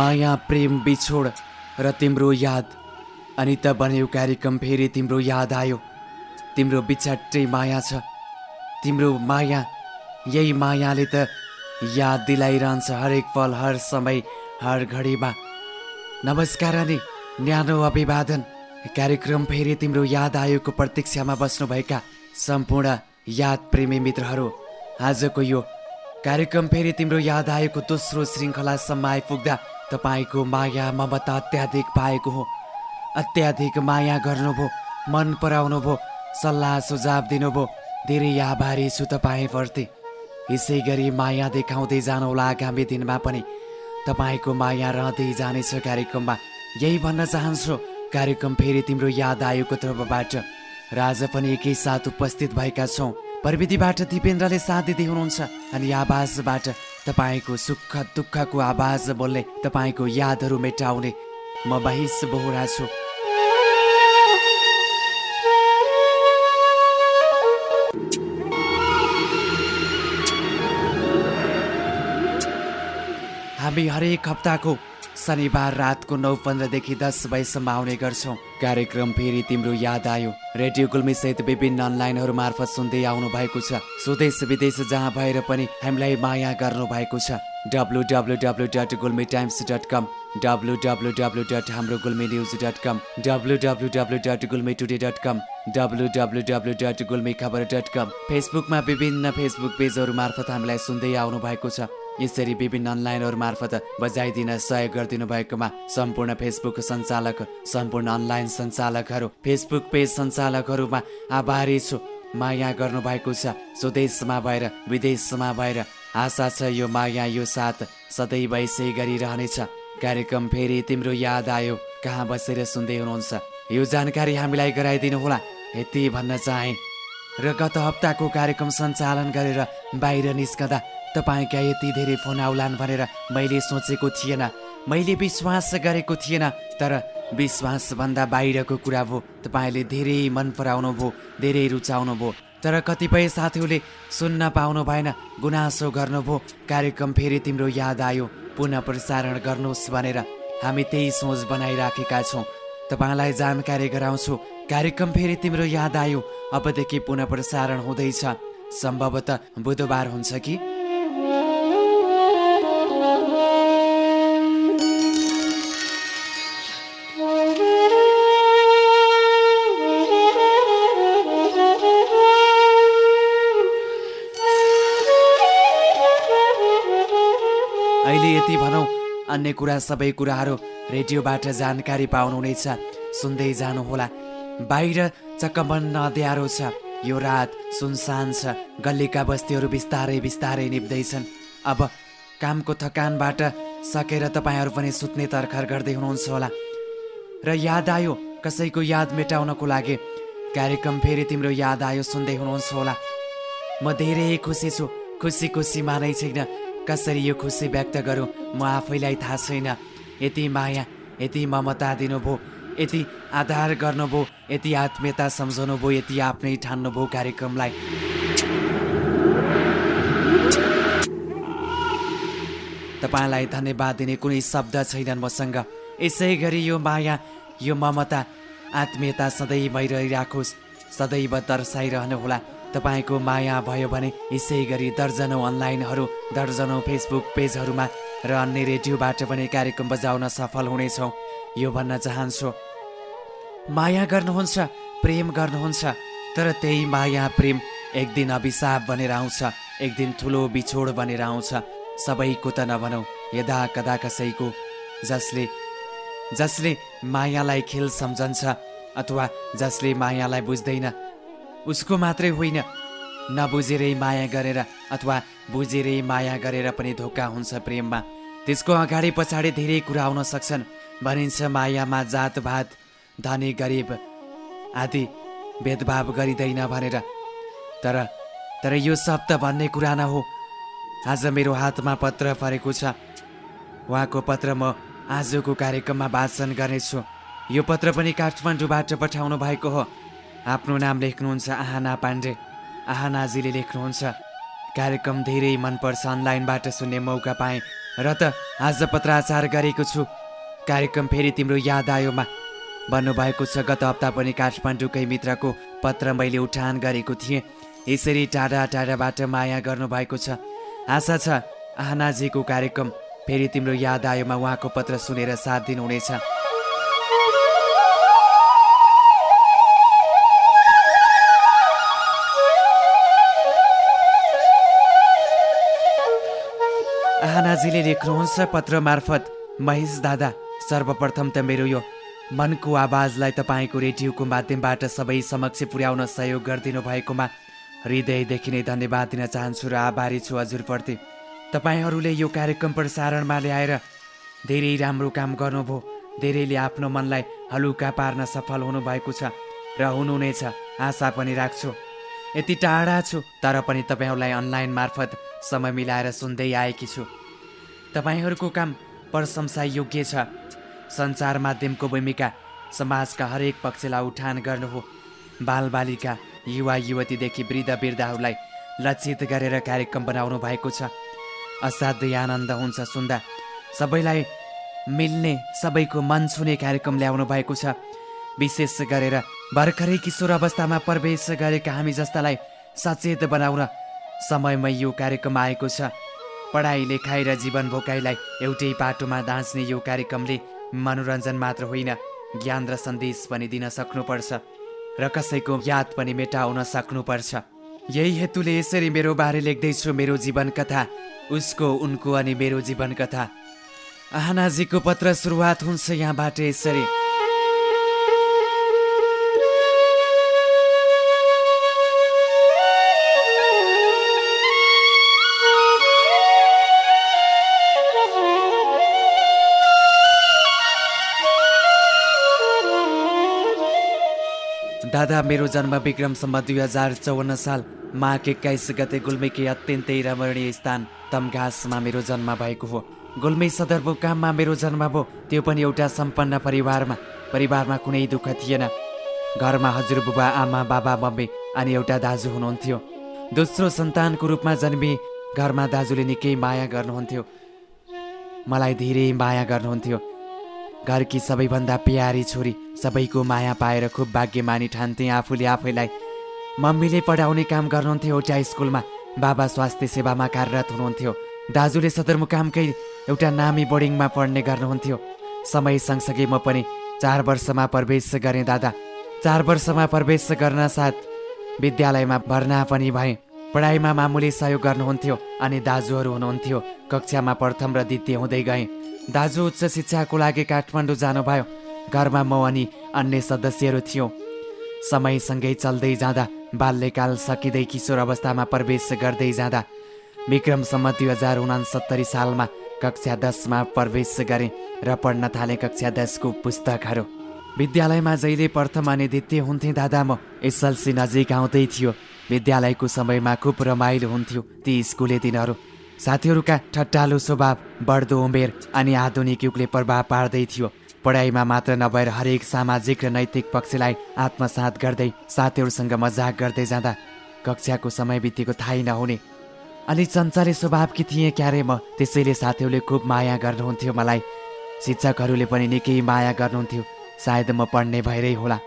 माया प्रेम बिछोड र तिम्रो याद। अनि त बन्यो कार्यक्रम फेरि तिम्रो याद आयो। तिम्रो बिछट्टै माया छ। तिम्रो माया यही मायाले त याद दिलाइरहन्छ हरेक पल हर समय हर घडीमा। नमस्कार अनि न्यानो अभिवादन। कार्यक्रम फेरि तिम्रो याद आयोको प्रतीक्षामा बस्नुभएका सम्पूर्ण याद प्रेमी मित्रहरू आजको यो कार्यक्रम फेरि तिम्रो याद आएको दोस्रो श्रृङ्खलासम्म आइपुग्दा तपाईँको माया ममता अत्याधिक पाएको हो। अत्याधिक माया गर्नुभयो मन पराउनुभयो सल्लाह सुझाव दिनुभयो धेरै आभारी छु तपाईँप्रति यसै गरी माया देखाउँदै जानुहोला आगामी दिनमा पनि। तपाईँको माया रहँदै जानेछ कार्यक्रममा। यही भन्न चाहन्छु कार्यक्रम फेरि तिम्रो याद आएको तर्फबाट। र आज पनि एकैसाथ उपस्थित भएका छौँ। प्रविधिबाट दिपेन्द्रले साथ दिँदै हुनुहुन्छ अनि आवाजबाट तपाईँको सुख दुःखको आवाज बोल्ने तपाईँको यादहरू मेटाउने म बाहिस बोहरा छु। हामी हरेक हप्ताको शनिबार रातको नौ पन्ध्रदेखि दस बजीसम्म आउने गर्छौँ। कार्यक्रम फेरि तिम्रो याद आयो। रेडियो गुल्मी सहित विभिन्न अनलाइनहरू मार्फत सुन्दै आउनु भएको छ। स्वदेश विदेश जहाँ भएर पनि हामीलाई माया गर्नु भएको छ। W W W dot Gulmi Times dot com W W W dot हाम्रो Gulmi news dot com W W W dot Gulmi today dot com W W W dot Gulmi खबर डट कम। फेसबुकमा विभिन्न फेसबुक पेजहरू मार्फत हामीलाई सुन्दै आउनु भएको छ। यसरी विभिन्न अनलाइनहरू मार्फत बजाइदिन सहयोग गरिदिनु भएकोमा सम्पूर्ण फेसबुक सञ्चालक सम्पूर्ण अनलाइन सञ्चालकहरू फेसबुक पेज सञ्चालकहरूमा आभारी छु। माया गर्नुभएको छ। स्वदेशमा भएर विदेशमा भएर आशा छ यो माया यो साथ सदैव यसै गरिरहनेछ। कार्यक्रम फेरि तिम्रो याद आयो। कहाँ बसेर सुन्दै हुनुहुन्छ? यो जानकारी हामीलाई गराइदिनु होला। यति भन्न चाहे। र गत हप्ताको कार्यक्रम सञ्चालन गरेर बाहिर निस्कँदा तपाईँका यति धेरै फोन आउलान् भनेर मैले सोचेको थिएन? मैले विश्वास गरेको थिएन तर विश्वासभन्दा बाहिरको कुरा भयो तपाईँले धेरै मन पराउनु भयो धेरै रुचाउनु भयो तर कतिपय साथीहरूले सुन्न पाउनु भएन गुनासो गर्नुभयो कार्यक्रम फेरि तिम्रो याद आयो पुनः प्रसारण गर्नुहोस् भनेर हामी त्यही सोच बनाइराखेका छौँ। तपाईँलाई जानकारी गराउँछु कार्यक्रम फेरि तिम्रो याद आयो अबदेखि पुनः प्रसारण हुँदैछ। सम्भवतः बुधबार हुन्छ कि? अन्य कुरा सबै कुराहरू रेडियोबाट जानकारी पाउनुहुनेछ। सुन्दै जानुहोला। बाहिर चकमन्न अँध्यारो छ। यो रात सुनसान छ। गल्लीका बस्तीहरू बिस्तारै बिस्तारै निप्दैछन्। अब कामको थकानबाट सकेर तपाईँहरू पनि सुत्ने तर्खर गर्दै हुनुहुन्छ होला। र याद आयो कसैको याद मेटाउनको लागि। कार्यक्रम फेरि तिम्रो याद आयो सुन्दै हुनुहुन्छ होला। म धेरै खुसी छु। खुसी खुसी मानै छैन। कसरी यो खुसी व्यक्त गरौँ? म आफैलाई थाहा छैन। यति माया यति ममता दिनुभयो यति आधार गर्नुभयो यति आत्मीयता सम्झाउनु भयो यति आफ्नै ठान्नुभयो कार्यक्रमलाई। तपाईँलाई धन्यवाद दिने कुनै शब्द छैनन् मसँग। यसै गरी यो माया यो ममता आत्मीयता सधैँ भइरहिराखोस् सदैव दर्शाइरहनुहोला। तपाईँको माया भयो भने यसै गरी दर्जनौँ अनलाइनहरू दर्जनौँ फेसबुक पेजहरूमा र अन्य रेडियोबाट पनि कार्यक्रम बजाउन सफल हुनेछौँ। यो भन्न चाहन्छु। माया गर्नुहुन्छ प्रेम गर्नुहुन्छ तर त्यही माया प्रेम एक दिन अभिशाप बनेर आउँछ एक दिन ठुलो बिछोड बनेर आउँछ। सबैको त नभनौँ यदा कदा कसैको। जसले जसले मायालाई खेल सम्झन्छ अथवा जसले मायालाई बुझ्दैन उसको मात्रै होइन। नबुझेरै माया गरेर अथवा बुझेरै माया गरेर पनि धोका हुन्छ प्रेममा। त्यसको अगाडि पछाडि धेरै कुरा आउन सक्छन्। भनिन्छ मायामा जातभात धनी गरिब आदि भेदभाव गरिँदैन भनेर। तर तर यो शब्द भन्ने कुरा न हो। आज मेरो हातमा पत्र परेको छ। उहाँको पत्र म आजको कार्यक्रममा वाचन गर्नेछु। यो पत्र पनि काठमाडौँबाट पठाउनु भएको हो। आफ्नो नाम लेख्नुहुन्छ आहाना पाण्डे। आहानाजीले लेख्नुहुन्छ कार्यक्रम धेरै मनपर्छ अनलाइनबाट सुन्ने मौका पाएँ र त आज पत्राचार गरेको छु। कार्यक्रम फेरि तिम्रो याद आयोमा। भन्नुभएको छ गत हप्ता पनि काठमाडौँकै मित्रको पत्र मैले उठान गरेको थिएँ। यसरी टाढा टाढाबाट माया गर्नुभएको छ। आशा छ आहनाजीको कार्यक्रम फेरि तिम्रो याद आयोमा उहाँको पत्र सुनेर साथ दिनुहुनेछ। आहनाजीले लेख्नुहुन्छ पत्र मार्फत। महेश दादा सर्वप्रथम त मेरो यो मनको आवाजलाई तपाईँको रेडियोको माध्यमबाट सबै समक्ष पुर्याउन सहयोग गरिदिनु भएकोमा हृदयदेखि नै धन्यवाद दिन चाहन्छु र आभारी छु हजुरप्रति। तपाईँहरूले यो कार्यक्रम प्रसारणमा ल्याएर धेरै राम्रो काम गर्नुभयो। धेरैले आफ्नो मनलाई हलुका पार्न सफल हुनुभएको छ र हुनुहुनेछ। आशा पनि राख्छु। यति टाढा छु तर पनि तपाईँहरूलाई अनलाइन मार्फत समय मिलाएर सुन्दै आएकी छु। तपाईँहरूको काम प्रशंसा योग्य छ। सञ्चार माध्यमको भूमिका समाजका हरेक पक्षलाई उठान गर्नु हो। बालबालिका युवा युवतीदेखि वृद्ध वृद्धाहरूलाई लक्षित गरेर कार्यक्रम बनाउनु भएको छ। असाध्यै आनन्द हुन्छ सुन्दा। सबैलाई मिल्ने सबैको मन छुने कार्यक्रम ल्याउनु भएको छ। विशेष गरेर भर्खरै किशोर अवस्थामा प्रवेश गरेका हामी जस्तालाई सचेत बनाउन समयमै यो कार्यक्रम आएको छ। पढाइ लेखाइ र जीवन भोकाइलाई एउटै पाटोमा दाँच्ने यो कार्यक्रमले मनोरञ्जन मात्र होइन ज्ञान र सन्देश पनि दिन सक्नुपर्छ र कसैको याद पनि मेटाउन सक्नुपर्छ। यही हेतुले यसरी मेरो बारे लेख्दैछु मेरो जीवन कथा उसको उनको अनि मेरो जीवन कथा आहनाजीको पत्र सुरुवात हुन्छ यहाँबाट यसरी। दादा मेरो जन्म विक्रमसम्म दुई हजार चौवन्न साल माघ एक्काइस गते गुल्मीकै अत्यन्तै रमणीय स्थान तमघासमा मेरो जन्म भएको हो। गुल्मी सदरमुकाममा मेरो जन्म भयो त्यो पनि एउटा सम्पन्न परिवारमा। परिवारमा कुनै दुःख थिएन। घरमा हजुरबुबा आमा बाबा मम्मी अनि एउटा दाजु हुनुहुन्थ्यो। दोस्रो सन्तानको रूपमा जन्मी घरमा दाजुले निकै माया गर्नुहुन्थ्यो। मलाई धेरै माया गर्नुहुन्थ्यो। घरकी सबैभन्दा प्यारी छोरी सबैको माया पाएर खुब भाग्यमानी ठान्थे आफूले आफैलाई। मम्मीले पढाउने काम गर्नुहुन्थ्यो एउटा स्कुलमा बाबा स्वास्थ्य सेवामा कार्यरत हुनुहुन्थ्यो। दाजुले सदरमुकामकै एउटा नामी बोर्डिङमा पढ्ने गर्नुहुन्थ्यो। समय सँगसँगै म पनि चार वर्षमा प्रवेश गरेँ दादा। चार वर्षमा प्रवेश गर्न साथ विद्यालयमा भर्ना पनि भएँ। पढाइमा मामुली सहयोग गर्नुहुन्थ्यो अनि दाजुहरू हुनुहुन्थ्यो। कक्षामा प्रथम र द्वितीय हुँदै गएँ। दाजु उच्च शिक्षाको लागि काठमाडौँ जानुभयो। घरमा म अनि अन्य सदस्यहरू थियौँ। समयसँगै चल्दै जाँदा बाल्यकाल सकिँदै किशोर अवस्थामा प्रवेश गर्दै जाँदा विक्रमसम्म दुई हजार उनासत्तरी सालमा कक्षा दसमा प्रवेश गरेँ र पढ्न थालेँ कक्षा दसको पुस्तकहरू। विद्यालयमा जहिले प्रथम अनि द्वितीय हुन्थेँ दादा म एसएलसी नजिक आउँदै थियो। विद्यालयको समयमा खुब रमाइलो हुन्थ्यो ती स्कुले दिनहरू। साथीहरूका ठट्टालु स्वभाव बढ्दो उमेर अनि आधुनिक युगले प्रभाव पार्दै थियो। पढाइमा मात्र नभएर हरेक सामाजिक र नैतिक पक्षलाई आत्मसात गर्दै साथीहरूसँग मजाक गर्दै जाँदा कक्षाको समय बितेको थाहै नहुने। अलि चञ्चले स्वभावकी थिएँ क्यारे म त्यसैले साथीहरूले खुब माया गर्नुहुन्थ्यो मलाई। शिक्षकहरूले पनि निकै माया गर्नुहुन्थ्यो। सायद म पढ्ने भएरै होला।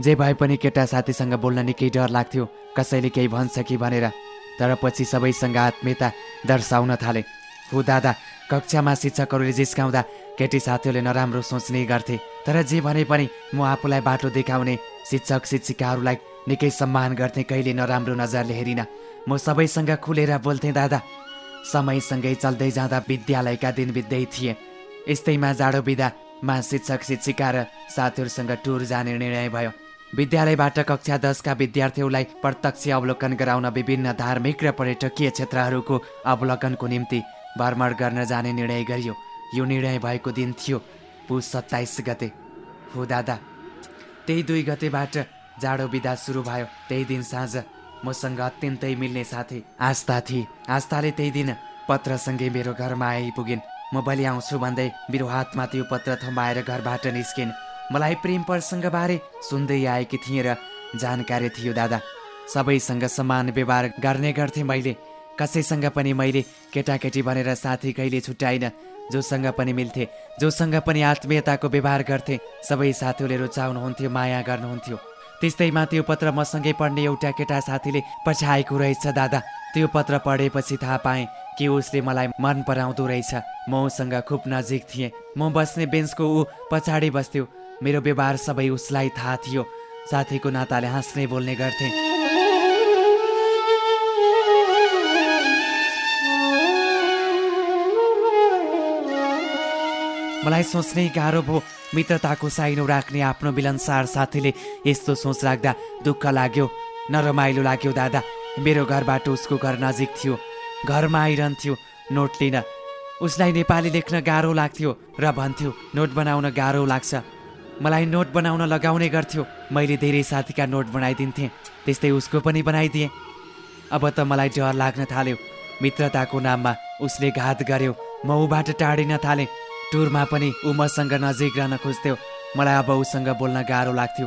जे भए पनि केटा साथीसँग बोल्न निकै डर लाग्थ्यो। कसैले केही भन्छ कि भनेर। तर पछि सबैसँग आत्मीयता दर्शाउन थाले। हो दादा कक्षामा शिक्षकहरूले जिस्काउँदा केटी साथीहरूले नराम्रो सोच्ने गर्थे। तर जे भने पनि म आफूलाई बाटो देखाउने शिक्षक शिक्षिकाहरूलाई निकै सम्मान गर्थे कहिले नराम्रो नजरले हेरिन। म सबैसँग खुलेर बोल्थेँ दादा। समयसँगै चल्दै जाँदा विद्यालयका दिन बित्दै थिए। यस्तैमा जाडो बिदामा शिक्षक शिक्षिका र साथीहरूसँग टुर जाने निर्णय भयो। विद्यालयबाट कक्षा दसका विद्यार्थीहरूलाई प्रत्यक्ष अवलोकन गराउन विभिन्न धार्मिक र पर्यटकीय क्षेत्रहरूको अवलोकनको निम्ति भ्रमण गर्न जाने निर्णय गरियो। यो निर्णय भएको दिन थियो पुस सत्ताइस गते। हो दादा। त्यही दुई गतेबाट जाडो बिदा सुरु भयो। त्यही दिन साँझ मसँग अत्यन्तै मिल्ने साथी आस्था थिए। आस्थाले त्यही दिन पत्रसँगै मेरो घरमा आइपुगिन्। म भोलि आउँछु भन्दै मेरो हातमा त्यो पत्र थमाएर घरबाट निस्किन्। मलाई प्रेम प्रसङ्गबारे सुन्दै आएकी थिएँ र जानकारी थियो दादा। सबैसँग समान व्यवहार गर्ने गर्थेँ मैले। कसैसँग पनि मैले केटाकेटी भनेर साथी कहिले छुट्याइन जोसँग पनि मिल्थे जोसँग पनि आत्मीयताको व्यवहार गर्थे। सबै साथीहरूले रुचाउनुहुन्थ्यो माया गर्नुहुन्थ्यो। त्यस्तैमा त्यो पत्र मसँगै पढ्ने एउटा केटा साथीले पछाएको रहेछ दादा। त्यो पत्र पढेपछि थाहा पाएँ कि उसले मलाई मन पराउँदो रहेछ। म उसँग खुब नजिक थिएँ। म बस्ने बेन्चको ऊ पछाडि बस्थ्यो। मेरो व्यवहार सबै उसलाई थाहा थियो। साथीको नाताले हाँस्ने बोल्ने गर्थे। मलाई सोच्नै गाह्रो भयो। मित्रताको साइनो राख्ने आफ्नो मिलनसार साथीले यस्तो सोच राख्दा दुःख लाग्यो। नरमाइलो लाग्यो दादा। मेरो घरबाट उसको घर नजिक थियो। घरमा आइरहन्थ्यो। नोट लिन। उसलाई नेपाली लेख्न गाह्रो लाग्थ्यो र भन्थ्यो नोट बनाउन गाह्रो लाग्छ। मलाई नोट बनाउन लगाउने गर्थ्यो। मैले धेरै साथीका नोट बनाइदिन्थेँ त्यस्तै उसको पनि बनाइदिएँ। अब त मलाई डर लाग्न थाल्यो। मित्रताको नाममा उसले घात गर्यो। म ऊबाट टाढिन थालेँ। टुरमा पनि ऊ मसँग नजिक रहन खोज्थ्यो। मलाई अब उसँग बोल्न गाह्रो लाग्थ्यो।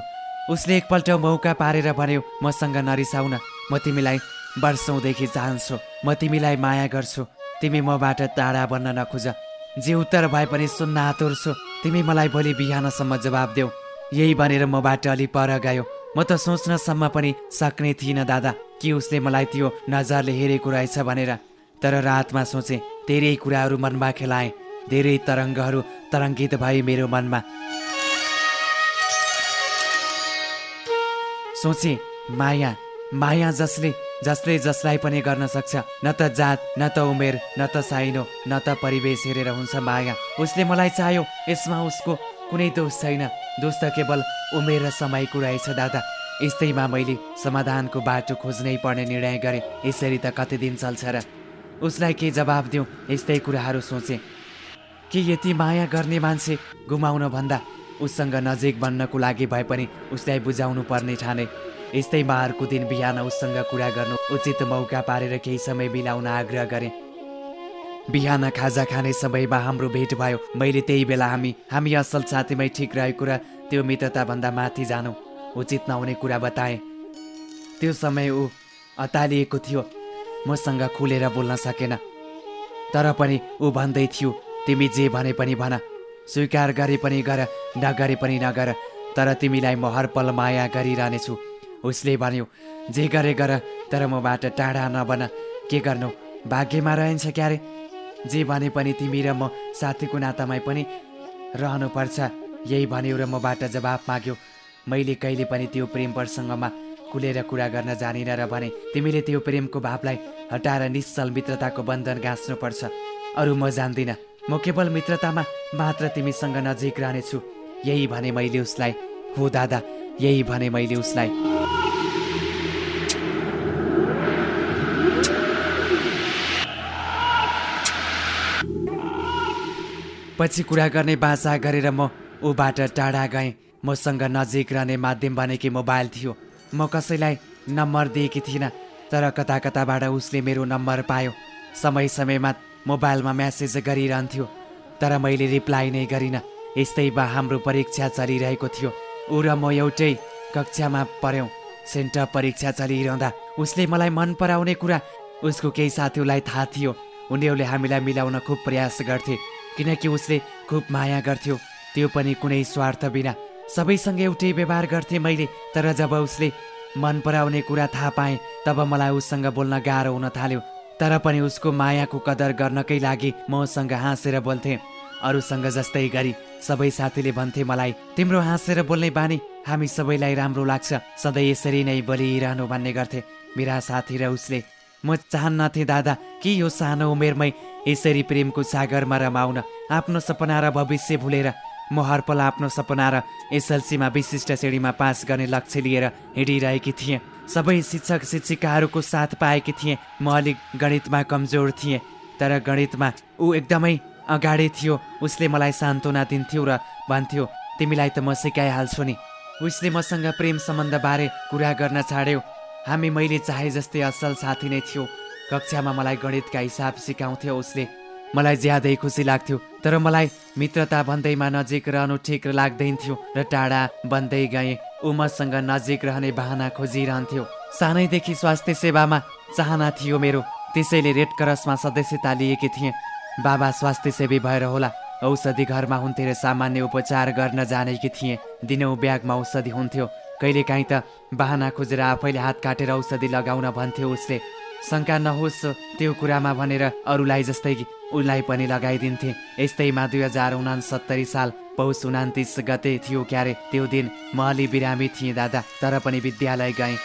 उसले एकपल्ट मौका पारेर भन्यो मसँग नरिसाउन। म तिमीलाई वर्षौँदेखि चाहन्छु म तिमीलाई माया गर्छु। तिमी मबाट टाढा बन्न नखोज। जे उत्तर भए पनि सुन्न आतुर्छु तिमी मलाई भोलि बिहानसम्म जवाब देऊ। यही भनेर मबाट अलि पर गयो। म त सोच्नसम्म पनि सक्ने थिइनँ दादा। कि उसले मलाई त्यो नजरले हेरेको रहेछ भनेर। तर रातमा सोचे धेरै कुराहरू मनमा खेलाएँ। धेरै तरङ्गहरू तरङ्गित भए मेरो मनमा। सोचे माया माया जसले जसले जसलाई पनि गर्न सक्छ। न त जात न त उमेर न त साइनो न त परिवेश हेरेर हुन्छ माया। उसले मलाई चाह्यो यसमा उसको कुनै दोष छैन। दोष त केवल उमेर र समयको रहेछ दादा। यस्तैमा मैले समाधानको बाटो खोज्नै पर्ने निर्णय गरेँ। यसरी त कति दिन चल्छ र। उसलाई के जवाब दिउँ यस्तै कुराहरू सोचेँ। कि यति माया गर्ने मान्छे गुमाउन भन्दा उसँग नजिक बन्नको लागि भए पनि उसलाई बुझाउनु पर्ने ठाने। यस्तै बारको दिन बिहान उसँग कुरा गर्नु उचित मौका पारेर केही समय बिलाउन आग्रह गरेँ। बिहान खाजा खाने समयमा हाम्रो भेट भयो। मैले त्यही बेला हामी हामी असल साथीमै ठिक रहेको र त्यो मित्रताभन्दा माथि जानु उचित नहुने कुरा बताएँ। त्यो समय ऊ अतालिएको थियो। मसँग खुलेर बोल्न सकेन। तर पनि ऊ भन्दै थियो तिमी जे भने पनि भन। स्वीकार गरे पनि गर नगरे पनि नगर। तर तिमीलाई म हर पल माया गरिरहनेछु। उसले भन्यो जे गरे गर तर मबाट टाढा नबन। के गर्नु? भाग्यमा रहन्छ क्यारे? जे भने पनि तिमी र म साथीको नातामै पनि रहनुपर्छ। यही भन्यो र मबाट जवाब माग्यो। मैले कहिले पनि त्यो प्रेम प्रसङ्गमा खुलेर कुरा गर्न जानिन र भने तिमीले त्यो प्रेमको भावलाई हटाएर निश्चल मित्रताको बन्धन गाँच्नुपर्छ। अरू म जान्दिनँ। म केवल मित्रतामा मात्र तिमीसँग नजिक रहनेछु। यही भने मैले उसलाई हो दादा यही भने मैले उसलाई। पछि कुरा गर्ने बाचा गरेर म ऊबाट टाढा गएँ। मसँग नजिक रहने माध्यम बनेकी मोबाइल थियो। म कसैलाई नम्बर दिएकी थिइनँ तर कता कताबाट उसले मेरो नम्बर पायो। समय समयमा मोबाइलमा म्यासेज गरिरहन्थ्यो तर मैले रिप्लाई नै गरिनँ। यस्तै बा हाम्रो परीक्षा चलिरहेको थियो। ऊ र म एउटै कक्षामा पऱ्यौँ सेन्टर परीक्षा चलिरहँदा उसले मलाई मन पराउने कुरा उसको केही साथीहरूलाई थाहा थियो। उनीहरूले हामीलाई मिलाउन खुब प्रयास गर्थे। किनकि उसले खुब माया गर्थ्यो। त्यो पनि कुनै स्वार्थ बिना। सबैसँग एउटै व्यवहार गर्थेँ मैले तर जब उसले मन पराउने कुरा थाहा पाएँ तब मलाई उसँग बोल्न गाह्रो हुन थाल्यो। तर पनि उसको मायाको कदर गर्नकै लागि मसँग हाँसेर बोल्थे। अरूसँग जस्तै गरी सबै साथीले भन्थे मलाई तिम्रो हाँसेर बोल्ने बानी हामी सबैलाई राम्रो लाग्छ। सधैँ यसरी नै बोलिरहनु भन्ने गर्थे। मेरा साथी र उसले म चाहन्नथे दादा कि यो सानो उमेरमै यसरी प्रेमको सागरमा रमाउन आफ्नो सपना र भविष्य भुलेर म हरपल आफ्नो सपना र एसएलसीमा विशिष्ट श्रेणीमा पास गर्ने लक्ष्य लिएर हिँडिरहेकी थिएँ। सबै शिक्षक शिक्षिकाहरूको साथ पाएकी थिएँ। म अलिक गणितमा कमजोर थिएँ तर गणितमा ऊ एकदमै अगाडि थियो। उसले मलाई सान्त्वना दिन्थ्यो र भन्थ्यो तिमीलाई त म सिकाइहाल्छु नि। उसले मसँग प्रेम सम्बन्धबारे कुरा गर्न छाड्यो। हामी मैले चाहे जस्तै असल साथी नै थियो। कक्षामा मलाई गणितका हिसाब सिकाउँथ्यो उसले। मलाई ज्यादै खुसी लाग्थ्यो तर मलाई मित्रता भन्दैमा नजिक रहनु ठिक लाग्दैन थियो र टाढा बन्दै गएँ। ऊ नजिक रहने बाहना खोजिरहन्थ्यो। सानैदेखि स्वास्थ्य सेवामा चाहना थियो मेरो। त्यसैले रेड क्रसमा सदस्यता लिएकी थिएँ। बाबा स्वास्थ्य सेवी भएर होला। औषधि घरमा हुन्थे र सामान्य उपचार गर्न जानेकी थिएँ। दिनौँ ब्यागमा औषधि हुन्थ्यो। कहिलेकाहीँ त बाहना खोजेर आफैले हात काटेर औषधि लगाउन भन्थ्यो उसले। शङ्का नहोस् त्यो कुरामा भनेर अरूलाई जस्तै उसलाई पनि लगाइदिन्थे। यस्तैमा दुई हजार उनासत्तरी साल पौष उनातिस गते थियो क्यारे त्यो दिन म अलि बिरामी थिएँ दादा तर पनि विद्यालय गएँ।